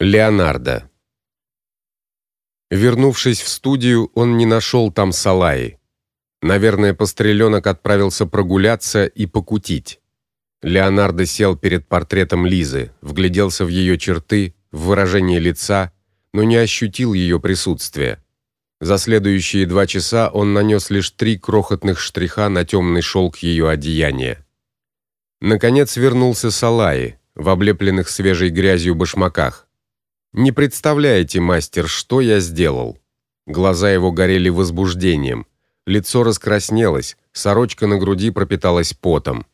Леонардо. Вернувшись в студию, он не нашел там Салаи. Наверное, постреленок отправился прогуляться и покутить. Леонардо сел перед портретом Лизы, вгляделся в ее черты, в выражение лица, но не ощутил ее присутствия. За следующие два часа он нанес лишь три крохотных штриха на темный шелк ее одеяния. Наконец вернулся Салаи в облепленных свежей грязью башмаках. Не представляете, мастер, что я сделал. Глаза его горели возбуждением, лицо раскраснелось, сорочка на груди пропиталась потом.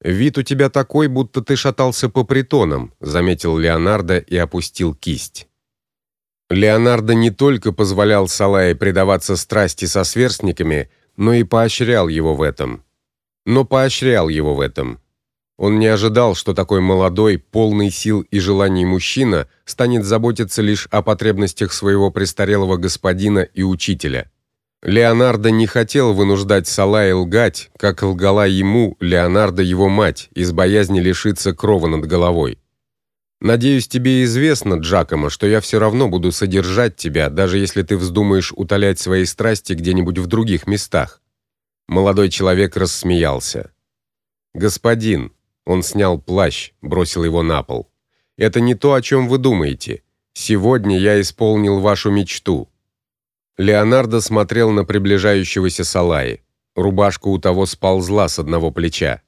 Вид у тебя такой, будто ты шатался по притонам, заметил Леонардо и опустил кисть. Леонардо не только позволял Салае предаваться страсти со сверстниками, но и поощрял его в этом. Но поощрял его в этом. Он не ожидал, что такой молодой, полный сил и желаний мужчина станет заботиться лишь о потребностях своего престарелого господина и учителя. Леонардо не хотел вынуждать Салая лгать, как лгала ему Леонардо его мать из боязни лишиться крова над головой. Надеюсь, тебе известно, Джакомо, что я все равно буду содержать тебя, даже если ты вздумаешь утолять свои страсти где-нибудь в других местах. Молодой человек рассмеялся. Господин, он снял плащ, бросил его на пол. Это не то, о чем вы думаете. Сегодня я исполнил вашу мечту. Леонардо смотрел на приближающегося Салаи. Рубашка у того сползла с одного плеча.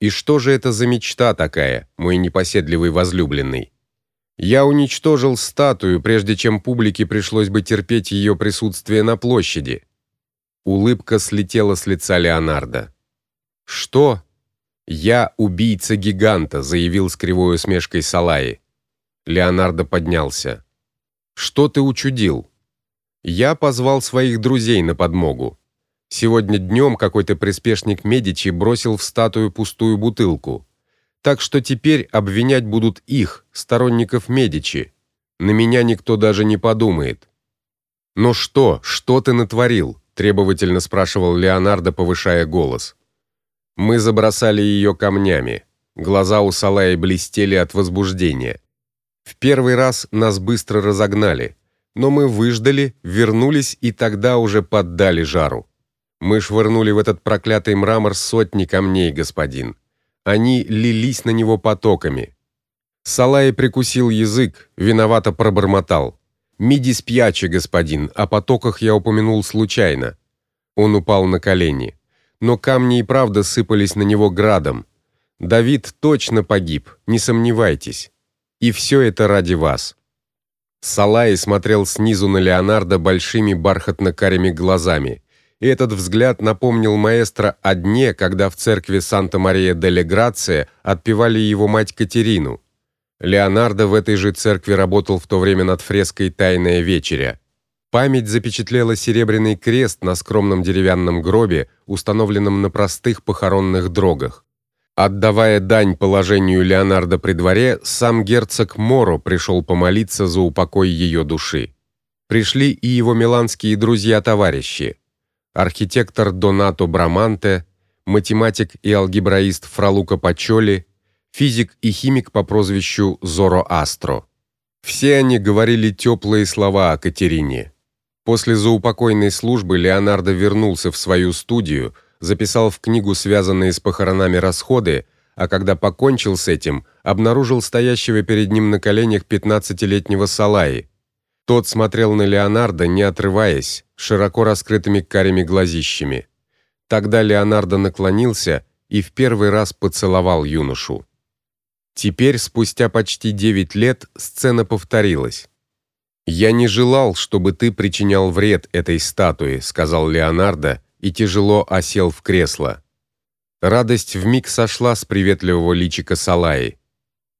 И что же это за мечта такая, мой непоседливый возлюбленный? Я уничтожил статую, прежде чем публике пришлось бы терпеть ее присутствие на площади. Улыбка слетела с лица Леонардо. Что? «Я убийца гиганта», — заявил с кривой усмешкой Салаи. Леонардо поднялся. «Что ты учудил?» «Я позвал своих друзей на подмогу. Сегодня днем какой-то приспешник Медичи бросил в статую пустую бутылку. Так что теперь обвинять будут их, сторонников Медичи. На меня никто даже не подумает». «Но что? Что ты натворил?» требовательно спрашивал Леонардо, повышая голос. Мы забросали ее камнями. Глаза у Салаи блестели от возбуждения. В первый раз нас быстро разогнали, но мы выждали, вернулись и тогда уже поддали жару. Мы швырнули в этот проклятый мрамор сотни камней, господин. Они лились на него потоками. Салай прикусил язык, виновато пробормотал: "Миди спьячи, господин, о потоках я упомянул случайно". Он упал на колени но камни и правда сыпались на него градом. Давид точно погиб, не сомневайтесь. И все это ради вас. Салай смотрел снизу на Леонардо большими бархатно-карими глазами. И этот взгляд напомнил маэстро о дне, когда в церкви Санта-Мария-дель-Грация отпевали его мать Катерину. Леонардо в этой же церкви работал в то время над фреской Тайная вечеря. Память запечатлела серебряный крест на скромном деревянном гробе, установленном на простых похоронных дрогах. Отдавая дань положению Леонардо при дворе, сам герцог Моро пришел помолиться за упокой ее души. Пришли и его миланские друзья-товарищи: архитектор Донато Браманте, математик и алгебраист Фралука Пачоли, физик и химик по прозвищу Зоро Астро. Все они говорили теплые слова о Катерине. После заупокойной службы Леонардо вернулся в свою студию, записал в книгу связанные с похоронами расходы, а когда покончил с этим, обнаружил стоящего перед ним на коленях пятнадцатилетнего Салаи. Тот смотрел на Леонардо, не отрываясь, широко раскрытыми карими глазищами. Тогда Леонардо наклонился и в первый раз поцеловал юношу. Теперь, спустя почти девять лет, сцена повторилась. Я не желал, чтобы ты причинял вред этой статуе, сказал Леонардо и тяжело осел в кресло. Радость вмиг сошла с приветливого личика Салаи.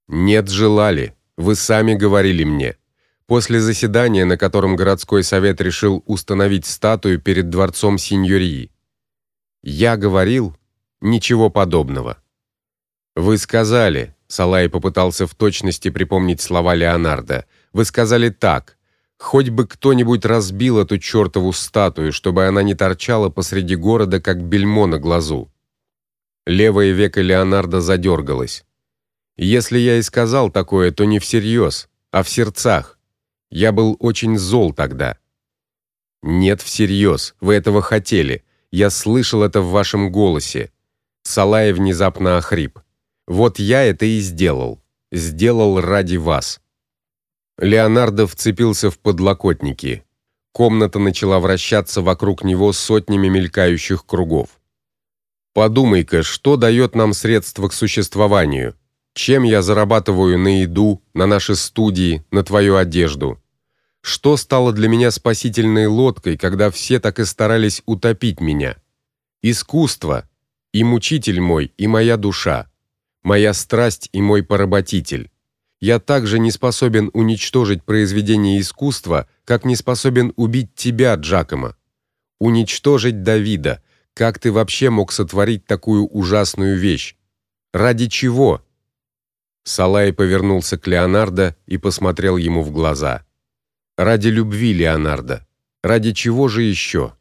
Нет, желали. Вы сами говорили мне. После заседания, на котором городской совет решил установить статую перед дворцом Синьории. Я говорил ничего подобного. Вы сказали, Салай попытался в точности припомнить слова Леонардо. Вы сказали так: Хоть бы кто-нибудь разбил эту чертову статую, чтобы она не торчала посреди города как бельмо на глазу. Левое веко Леонардо задергалось. Если я и сказал такое, то не всерьез. а в сердцах. Я был очень зол тогда. Нет, всерьез, вы этого хотели. Я слышал это в вашем голосе. Салай внезапно охрип. Вот я это и сделал. Сделал ради вас. Леонардо вцепился в подлокотники. Комната начала вращаться вокруг него сотнями мелькающих кругов. Подумай-ка, что дает нам средства к существованию? Чем я зарабатываю на еду, на наши студии, на твою одежду? Что стало для меня спасительной лодкой, когда все так и старались утопить меня? Искусство, и мучитель мой, и моя душа, моя страсть и мой поработитель. Я также не способен уничтожить произведение искусства, как не способен убить тебя, Джакомо. Уничтожить Давида. Как ты вообще мог сотворить такую ужасную вещь? Ради чего? Салай повернулся к Леонардо и посмотрел ему в глаза. Ради любви, Леонардо. Ради чего же еще?